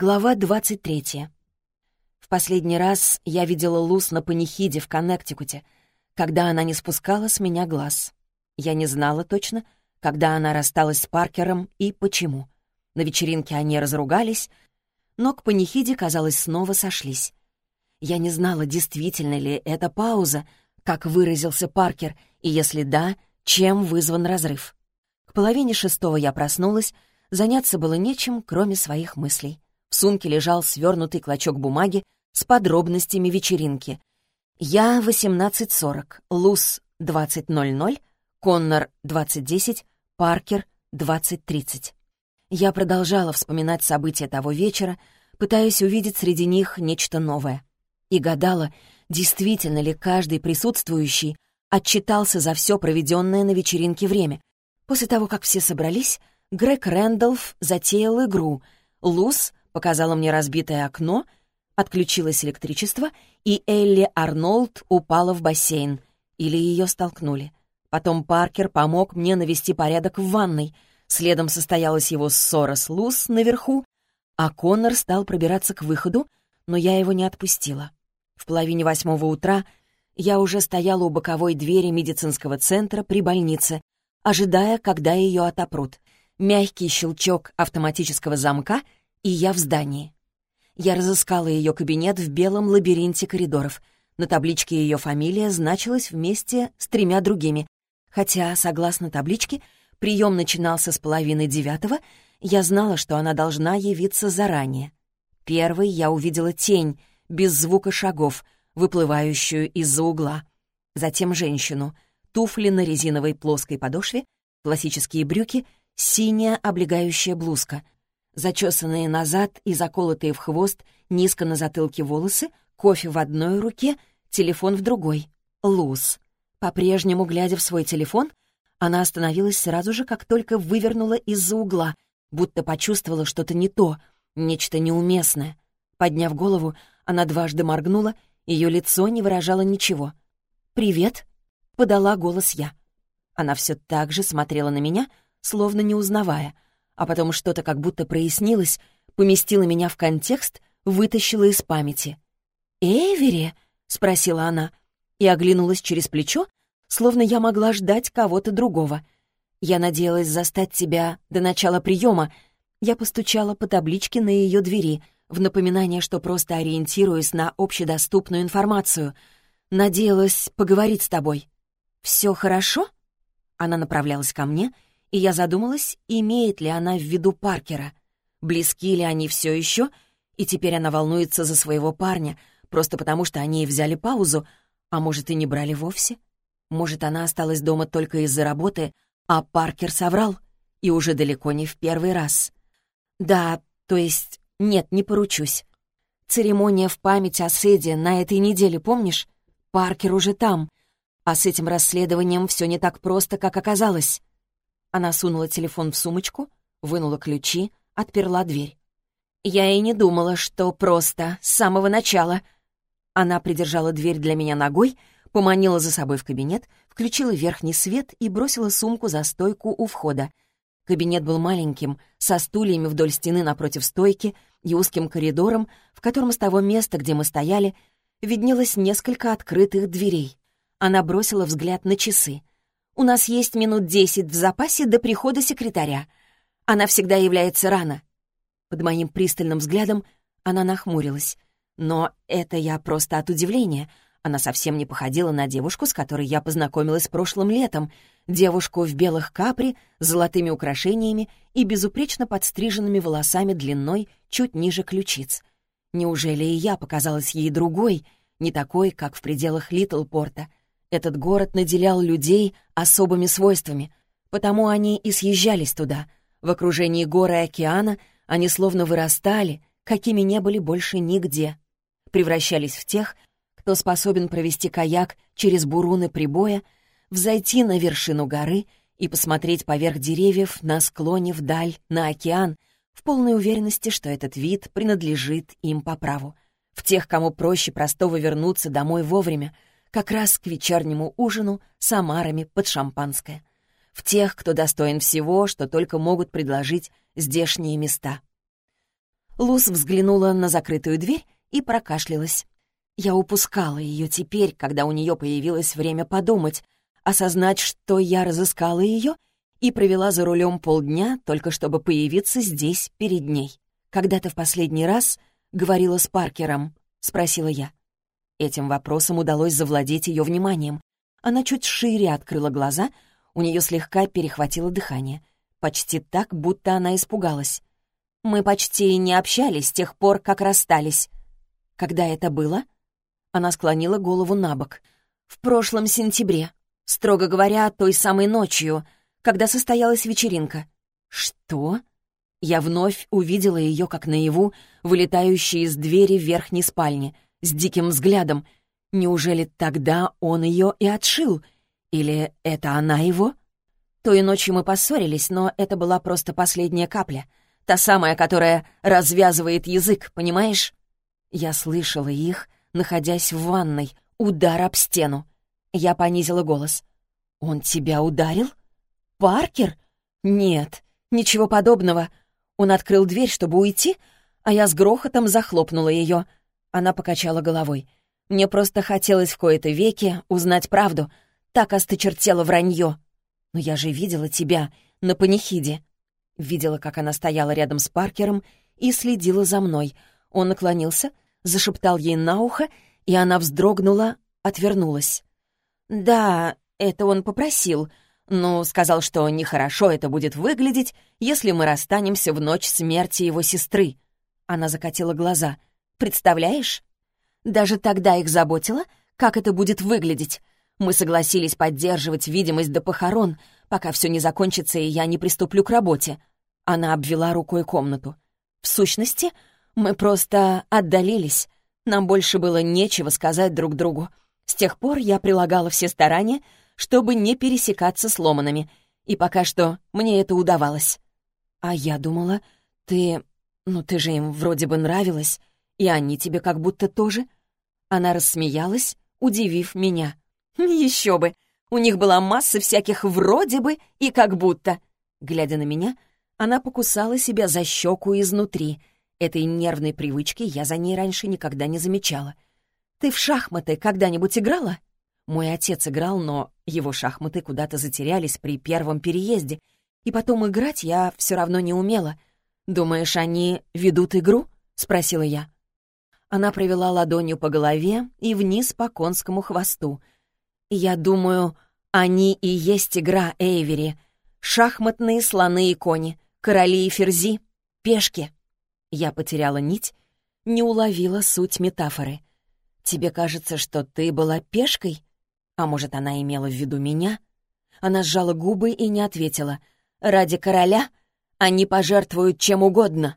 Глава 23. В последний раз я видела Лус на панихиде в Коннектикуте, когда она не спускала с меня глаз. Я не знала точно, когда она рассталась с Паркером и почему. На вечеринке они разругались, но к панихиде, казалось, снова сошлись. Я не знала, действительно ли это пауза, как выразился Паркер, и если да, чем вызван разрыв. К половине шестого я проснулась, заняться было нечем, кроме своих мыслей. В сумке лежал свернутый клочок бумаги с подробностями вечеринки. Я 18.40, Луз 20.00, Коннор 20.10, Паркер 20.30. Я продолжала вспоминать события того вечера, пытаясь увидеть среди них нечто новое. И гадала, действительно ли каждый присутствующий отчитался за все проведенное на вечеринке время. После того, как все собрались, Грег Рэндалф затеял игру. Луз показала мне разбитое окно, отключилось электричество, и Элли Арнольд упала в бассейн. Или ее столкнули. Потом Паркер помог мне навести порядок в ванной. Следом состоялась его ссора с Луз наверху, а Коннор стал пробираться к выходу, но я его не отпустила. В половине восьмого утра я уже стояла у боковой двери медицинского центра при больнице, ожидая, когда ее отопрут. Мягкий щелчок автоматического замка — и я в здании. Я разыскала ее кабинет в белом лабиринте коридоров. На табличке ее фамилия значилась вместе с тремя другими. Хотя, согласно табличке, прием начинался с половины девятого, я знала, что она должна явиться заранее. Первой я увидела тень, без звука шагов, выплывающую из-за угла. Затем женщину, туфли на резиновой плоской подошве, классические брюки, синяя облегающая блузка — зачесанные назад и заколотые в хвост, низко на затылке волосы, кофе в одной руке, телефон в другой. Луз. По-прежнему, глядя в свой телефон, она остановилась сразу же, как только вывернула из-за угла, будто почувствовала что-то не то, нечто неуместное. Подняв голову, она дважды моргнула, ее лицо не выражало ничего. «Привет», — подала голос я. Она все так же смотрела на меня, словно не узнавая — а потом что-то как будто прояснилось, поместило меня в контекст, вытащило из памяти. «Эвери?» — спросила она и оглянулась через плечо, словно я могла ждать кого-то другого. Я надеялась застать тебя до начала приема. Я постучала по табличке на ее двери, в напоминание, что просто ориентируюсь на общедоступную информацию. Надеялась поговорить с тобой. «Все хорошо?» Она направлялась ко мне — и я задумалась, имеет ли она в виду Паркера. Близки ли они все еще, и теперь она волнуется за своего парня, просто потому что они взяли паузу, а может, и не брали вовсе? Может, она осталась дома только из-за работы, а Паркер соврал, и уже далеко не в первый раз. Да, то есть, нет, не поручусь. Церемония в память о Седе на этой неделе, помнишь? Паркер уже там, а с этим расследованием все не так просто, как оказалось. Она сунула телефон в сумочку, вынула ключи, отперла дверь. «Я и не думала, что просто, с самого начала...» Она придержала дверь для меня ногой, поманила за собой в кабинет, включила верхний свет и бросила сумку за стойку у входа. Кабинет был маленьким, со стульями вдоль стены напротив стойки и узким коридором, в котором с того места, где мы стояли, виднелось несколько открытых дверей. Она бросила взгляд на часы. У нас есть минут десять в запасе до прихода секретаря. Она всегда является рано». Под моим пристальным взглядом она нахмурилась. Но это я просто от удивления. Она совсем не походила на девушку, с которой я познакомилась прошлым летом. Девушку в белых капри, с золотыми украшениями и безупречно подстриженными волосами длиной чуть ниже ключиц. Неужели и я показалась ей другой, не такой, как в пределах Литлпорта? Этот город наделял людей особыми свойствами, потому они и съезжались туда. В окружении горы и океана они словно вырастали, какими не были больше нигде. Превращались в тех, кто способен провести каяк через буруны прибоя, взойти на вершину горы и посмотреть поверх деревьев на склоне вдаль, на океан, в полной уверенности, что этот вид принадлежит им по праву. В тех, кому проще простого вернуться домой вовремя — как раз к вечернему ужину с омарами под шампанское. В тех, кто достоин всего, что только могут предложить здешние места. Лус взглянула на закрытую дверь и прокашлялась. Я упускала ее теперь, когда у нее появилось время подумать, осознать, что я разыскала ее и провела за рулем полдня, только чтобы появиться здесь перед ней. «Когда ты в последний раз говорила с Паркером?» — спросила я. Этим вопросом удалось завладеть ее вниманием. Она чуть шире открыла глаза, у нее слегка перехватило дыхание. Почти так, будто она испугалась. «Мы почти не общались с тех пор, как расстались». «Когда это было?» Она склонила голову на бок. «В прошлом сентябре. Строго говоря, той самой ночью, когда состоялась вечеринка». «Что?» Я вновь увидела ее, как наяву, вылетающей из двери верхней спальни, с диким взглядом. Неужели тогда он ее и отшил? Или это она его? Той ночью мы поссорились, но это была просто последняя капля. Та самая, которая развязывает язык, понимаешь? Я слышала их, находясь в ванной, удар об стену. Я понизила голос. «Он тебя ударил? Паркер? Нет, ничего подобного. Он открыл дверь, чтобы уйти, а я с грохотом захлопнула ее. Она покачала головой. Мне просто хотелось в кои-то веки узнать правду. Так осточертело вранье. Но я же видела тебя на панихиде. Видела, как она стояла рядом с Паркером и следила за мной. Он наклонился, зашептал ей на ухо, и она вздрогнула, отвернулась. «Да, это он попросил. Ну, сказал, что нехорошо это будет выглядеть, если мы расстанемся в ночь смерти его сестры». Она закатила глаза. «Представляешь? Даже тогда их заботило, как это будет выглядеть. Мы согласились поддерживать видимость до похорон, пока все не закончится и я не приступлю к работе». Она обвела рукой комнату. «В сущности, мы просто отдалились. Нам больше было нечего сказать друг другу. С тех пор я прилагала все старания, чтобы не пересекаться с Ломанами, и пока что мне это удавалось. А я думала, ты... Ну, ты же им вроде бы нравилась, и они тебе как будто тоже. Она рассмеялась, удивив меня. Еще бы! У них была масса всяких «вроде бы» и «как будто». Глядя на меня, она покусала себя за щеку изнутри — Этой нервной привычки я за ней раньше никогда не замечала. «Ты в шахматы когда-нибудь играла?» Мой отец играл, но его шахматы куда-то затерялись при первом переезде, и потом играть я все равно не умела. «Думаешь, они ведут игру?» — спросила я. Она провела ладонью по голове и вниз по конскому хвосту. «Я думаю, они и есть игра Эйвери. Шахматные слоны и кони, короли и ферзи, пешки». Я потеряла нить, не уловила суть метафоры. «Тебе кажется, что ты была пешкой? А может, она имела в виду меня?» Она сжала губы и не ответила. «Ради короля они пожертвуют чем угодно».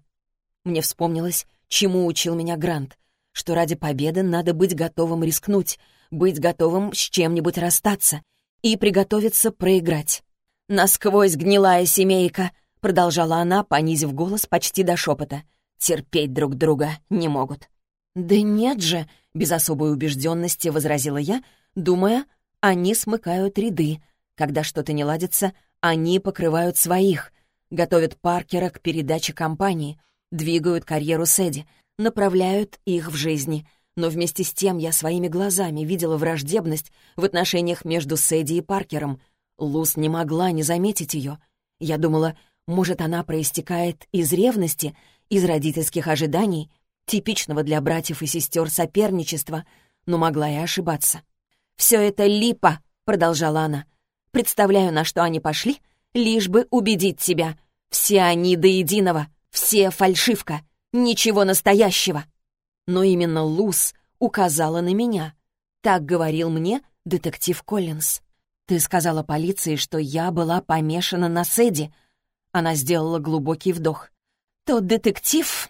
Мне вспомнилось, чему учил меня Грант, что ради победы надо быть готовым рискнуть, быть готовым с чем-нибудь расстаться и приготовиться проиграть. «Насквозь гнилая семейка», — продолжала она, понизив голос почти до шепота терпеть друг друга не могут». «Да нет же», — без особой убежденности возразила я, думая, они смыкают ряды. Когда что-то не ладится, они покрывают своих, готовят Паркера к передаче компании, двигают карьеру Сэдди, направляют их в жизни. Но вместе с тем я своими глазами видела враждебность в отношениях между Сэдди и Паркером. Лус не могла не заметить ее. Я думала, может, она проистекает из ревности из родительских ожиданий, типичного для братьев и сестер соперничества, но могла и ошибаться. «Все это липа», — продолжала она. «Представляю, на что они пошли, лишь бы убедить тебя. Все они до единого, все фальшивка, ничего настоящего». Но именно Луз указала на меня. Так говорил мне детектив Коллинз. «Ты сказала полиции, что я была помешана на Сэдди». Она сделала глубокий вдох. Тот детектив,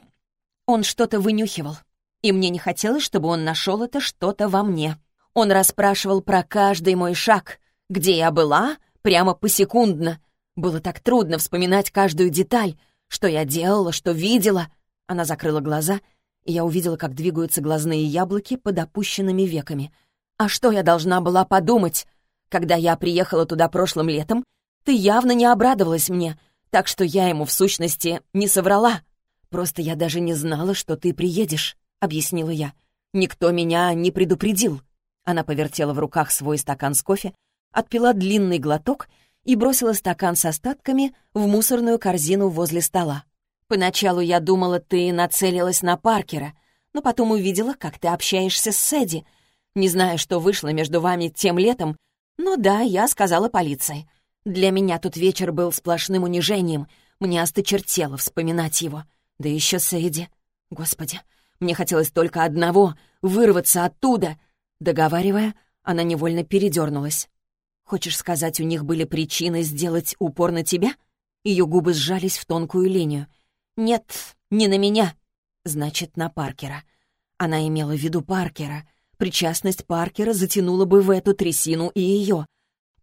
он что-то вынюхивал, и мне не хотелось, чтобы он нашел это что-то во мне. Он расспрашивал про каждый мой шаг, где я была, прямо посекундно. Было так трудно вспоминать каждую деталь, что я делала, что видела. Она закрыла глаза, и я увидела, как двигаются глазные яблоки под опущенными веками. А что я должна была подумать? Когда я приехала туда прошлым летом, ты явно не обрадовалась мне — так что я ему, в сущности, не соврала. просто я даже не знала, что ты приедешь», — объяснила я. «Никто меня не предупредил». Она повертела в руках свой стакан с кофе, отпила длинный глоток и бросила стакан с остатками в мусорную корзину возле стола. «Поначалу я думала, ты нацелилась на Паркера, но потом увидела, как ты общаешься с Сэдди. Не знаю, что вышло между вами тем летом, но да, я сказала полиции. Для меня тот вечер был сплошным унижением. Мне осточертело вспоминать его. Да еще Сэдди. Господи, мне хотелось только одного — вырваться оттуда. Договаривая, она невольно передернулась. «Хочешь сказать, у них были причины сделать упор на тебя?» Ее губы сжались в тонкую линию. «Нет, не на меня. Значит, на Паркера». Она имела в виду Паркера. Причастность Паркера затянула бы в эту трясину и ее.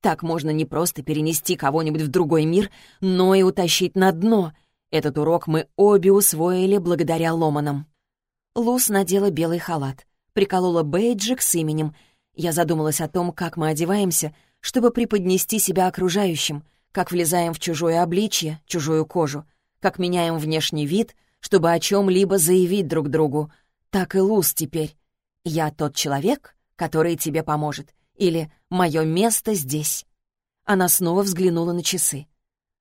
Так можно не просто перенести кого-нибудь в другой мир, но и утащить на дно. Этот урок мы обе усвоили благодаря Ломанам. Лус надела белый халат, приколола бейджик с именем. Я задумалась о том, как мы одеваемся, чтобы преподнести себя окружающим, как влезаем в чужое обличье, чужую кожу, как меняем внешний вид, чтобы о чем-либо заявить друг другу. Так и Лус теперь. Я тот человек, который тебе поможет. Или «Мое место здесь». Она снова взглянула на часы.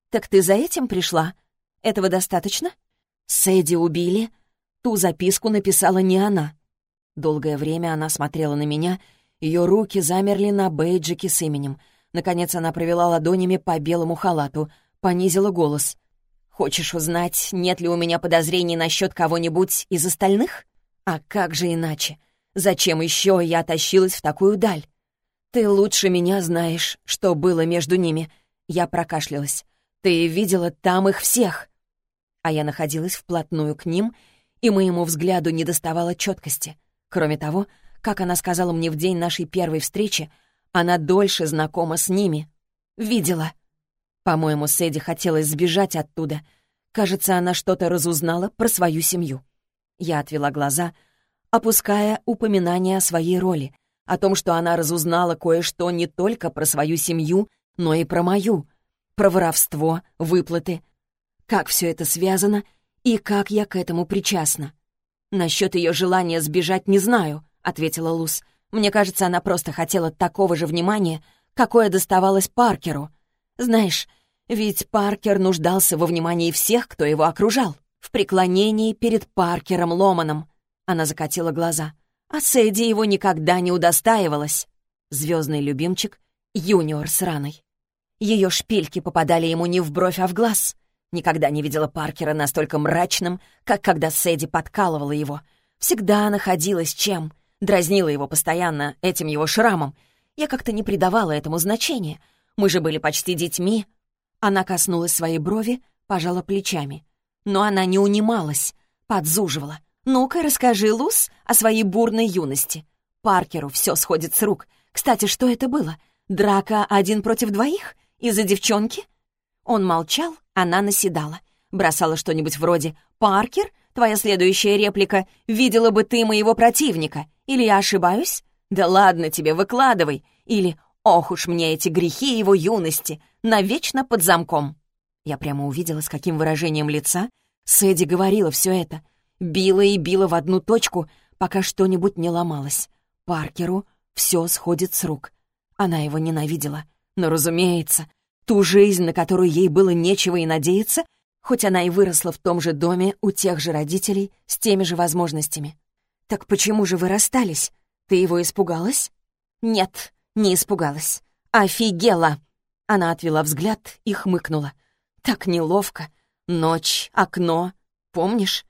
«Так ты за этим пришла? Этого достаточно?» «Сэдди убили?» Ту записку написала не она. Долгое время она смотрела на меня, ее руки замерли на бейджике с именем. Наконец она провела ладонями по белому халату, понизила голос. «Хочешь узнать, нет ли у меня подозрений насчет кого-нибудь из остальных? А как же иначе? Зачем еще я тащилась в такую даль? «Ты лучше меня знаешь, что было между ними». Я прокашлялась. «Ты видела там их всех». А я находилась вплотную к ним, и моему взгляду не доставало четкости. Кроме того, как она сказала мне в день нашей первой встречи, она дольше знакома с ними. Видела. По-моему, Сэдди хотелось сбежать оттуда. Кажется, она что-то разузнала про свою семью. Я отвела глаза, опуская упоминание о своей роли — о том, что она разузнала кое-что не только про свою семью, но и про мою, про воровство, выплаты. Как все это связано и как я к этому причастна. «Насчет ее желания сбежать не знаю», — ответила Лус. «Мне кажется, она просто хотела такого же внимания, какое доставалось Паркеру. Знаешь, ведь Паркер нуждался во внимании всех, кто его окружал, в преклонении перед Паркером Ломаном». Она закатила глаза. А Сэдди его никогда не удостаивалась. Звездный любимчик — юниор с раной. Ее шпильки попадали ему не в бровь, а в глаз. Никогда не видела Паркера настолько мрачным, как когда Сэдди подкалывала его. Всегда находилась чем. Дразнила его постоянно этим его шрамом. Я как-то не придавала этому значения. Мы же были почти детьми. Она коснулась своей брови, пожала плечами. Но она не унималась, подзуживала. «Ну-ка, расскажи, Лус, о своей бурной юности. Паркеру все сходит с рук. Кстати, что это было? Драка один против двоих? Из-за девчонки?» Он молчал, она наседала. Бросала что-нибудь вроде «Паркер, твоя следующая реплика «Видела бы ты моего противника» или «Я ошибаюсь?» «Да ладно тебе, выкладывай» или «Ох уж мне эти грехи его юности, навечно под замком». Я прямо увидела, с каким выражением лица Сэдди говорила все это — Била и била в одну точку, пока что-нибудь не ломалось. Паркеру все сходит с рук. Она его ненавидела. Но, разумеется, ту жизнь, на которую ей было нечего и надеяться, хоть она и выросла в том же доме у тех же родителей с теми же возможностями. «Так почему же вы расстались? Ты его испугалась?» «Нет, не испугалась. Офигела!» Она отвела взгляд и хмыкнула. «Так неловко. Ночь, окно. Помнишь?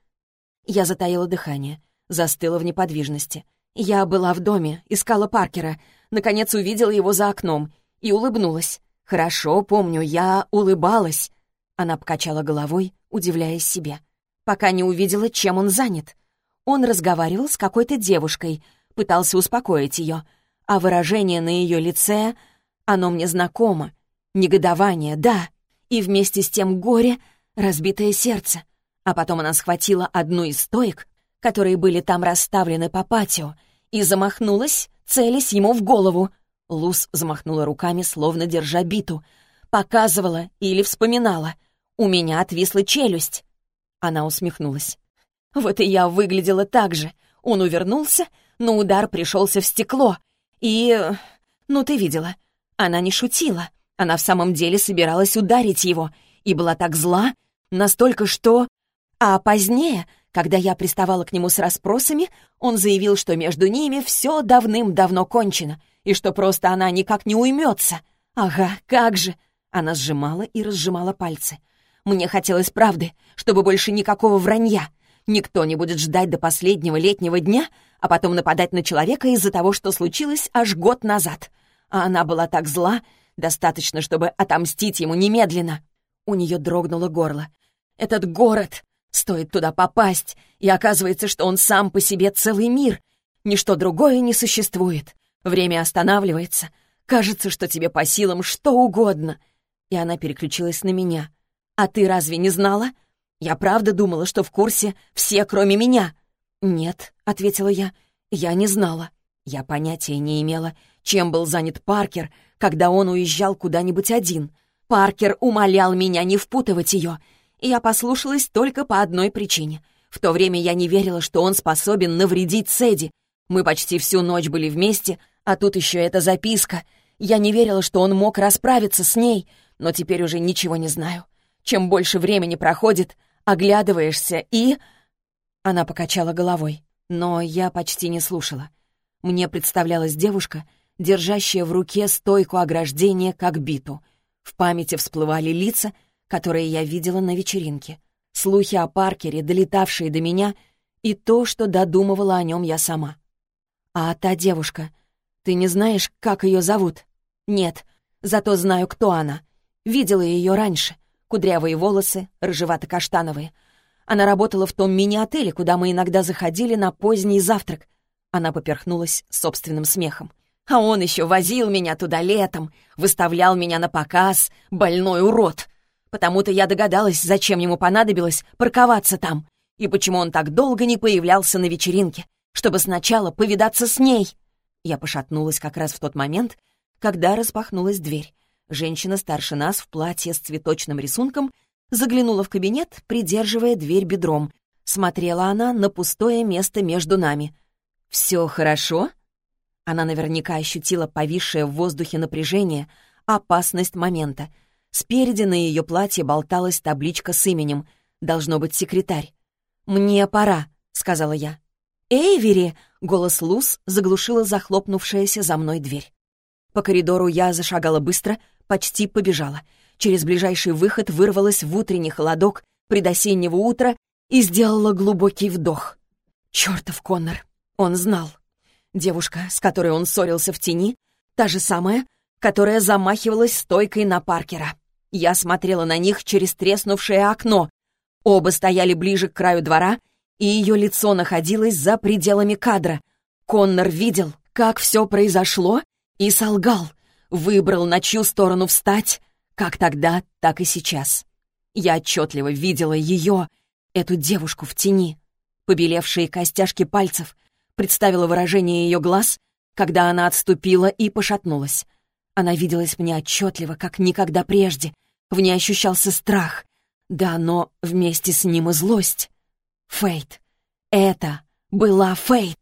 Я затаила дыхание, застыла в неподвижности. Я была в доме, искала Паркера, наконец увидела его за окном и улыбнулась. «Хорошо, помню, я улыбалась». Она покачала головой, удивляясь себе. Пока не увидела, чем он занят. Он разговаривал с какой-то девушкой, пытался успокоить ее, а выражение на ее лице, оно мне знакомо. Негодование, да, и вместе с тем горе, разбитое сердце. А потом она схватила одну из стоек, которые были там расставлены по патио, и замахнулась, целясь ему в голову. Лус замахнула руками, словно держа биту. Показывала или вспоминала. У меня отвисла челюсть. Она усмехнулась. «Вот и я выглядела так же. Он увернулся, но удар пришелся в стекло. И... ну, ты видела. Она не шутила. Она в самом деле собиралась ударить его. И была так зла, настолько, что... А позднее, когда я приставала к нему с расспросами, он заявил, что между ними все давным-давно кончено, и что просто она никак не уймется. Ага, как же! Она сжимала и разжимала пальцы. Мне хотелось правды, чтобы больше никакого вранья. Никто не будет ждать до последнего летнего дня, а потом нападать на человека из-за того, что случилось аж год назад. А она была так зла, достаточно, чтобы отомстить ему немедленно. У нее дрогнуло горло. Этот город! Стоит туда попасть, и оказывается, что он сам по себе целый мир. Ничто другое не существует. Время останавливается. Кажется, что тебе по силам что угодно. И она переключилась на меня. «А ты разве не знала? Я правда думала, что в курсе все, кроме меня». «Нет», — ответила я, — «я не знала». Я понятия не имела, чем был занят Паркер, когда он уезжал куда-нибудь один. Паркер умолял меня не впутывать ее, и я послушалась только по одной причине. В то время я не верила, что он способен навредить Сэдди. Мы почти всю ночь были вместе, а тут еще эта записка. Я не верила, что он мог расправиться с ней, но теперь уже ничего не знаю. Чем больше времени проходит, оглядываешься и... Она покачала головой, но я почти не слушала. Мне представлялась девушка, держащая в руке стойку ограждения, как биту. В памяти всплывали лица, которые я видела на вечеринке. Слухи о Паркере, долетавшие до меня, и то, что додумывала о нем я сама. «А та девушка, ты не знаешь, как ее зовут?» «Нет, зато знаю, кто она. Видела ее раньше. Кудрявые волосы, рыжевато-каштановые. Она работала в том мини-отеле, куда мы иногда заходили на поздний завтрак. Она поперхнулась собственным смехом. А он еще возил меня туда летом, выставлял меня на показ, больной урод. Потому-то я догадалась, зачем ему понадобилось парковаться там, и почему он так долго не появлялся на вечеринке, чтобы сначала повидаться с ней. Я пошатнулась как раз в тот момент, когда распахнулась дверь. Женщина старше нас в платье с цветочным рисунком Заглянула в кабинет, придерживая дверь бедром. Смотрела она на пустое место между нами. «Все хорошо?» Она наверняка ощутила повисшее в воздухе напряжение, опасность момента. Спереди на ее платье болталась табличка с именем. Должно быть секретарь. «Мне пора», — сказала я. «Эйвери!» — голос Луз заглушила захлопнувшаяся за мной дверь. По коридору я зашагала быстро, почти побежала — через ближайший выход вырвалась в утренний холодок предосеннего утра и сделала глубокий вдох. Чёртов Коннор! Он знал. Девушка, с которой он ссорился в тени, та же самая, которая замахивалась стойкой на Паркера. Я смотрела на них через треснувшее окно. Оба стояли ближе к краю двора, и ее лицо находилось за пределами кадра. Коннор видел, как все произошло, и солгал. Выбрал, на чью сторону встать, как тогда, так и сейчас. Я отчетливо видела ее, эту девушку в тени. Побелевшие костяшки пальцев, представила выражение ее глаз, когда она отступила и пошатнулась. Она виделась мне отчетливо, как никогда прежде. В ней ощущался страх. Да, но вместе с ним и злость. Фейт. Это была Фейт.